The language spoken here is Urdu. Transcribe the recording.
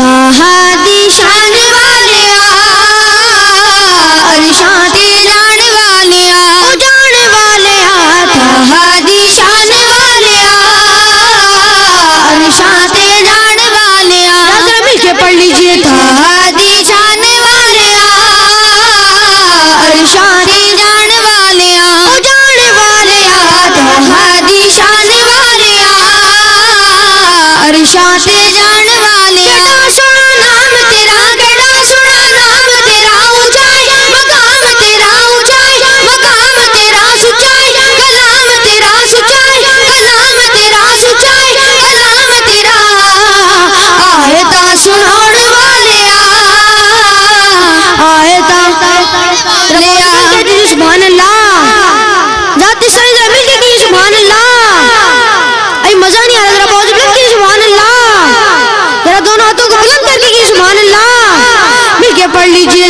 تہادی شان ارشان ارشان پڑھ ارشان پڑھ لیجیے۔